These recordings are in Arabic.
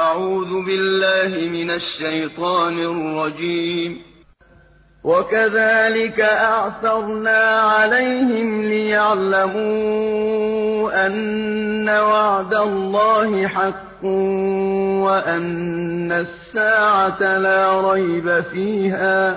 أعوذ بالله من الشيطان الرجيم. وكذلك أعثرنا عليهم ليعلموا أن وعد الله حق وأن الساعة لا ريب فيها.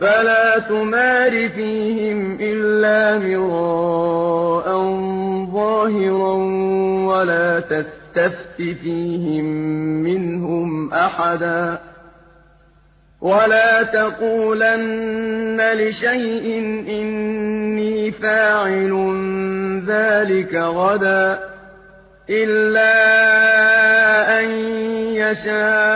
فلا تمار فيهم إلا مراء ظاهرا ولا تستفت فيهم منهم أحدا ولا تقولن لشيء إني فاعل ذلك غدا إلا أن يشاء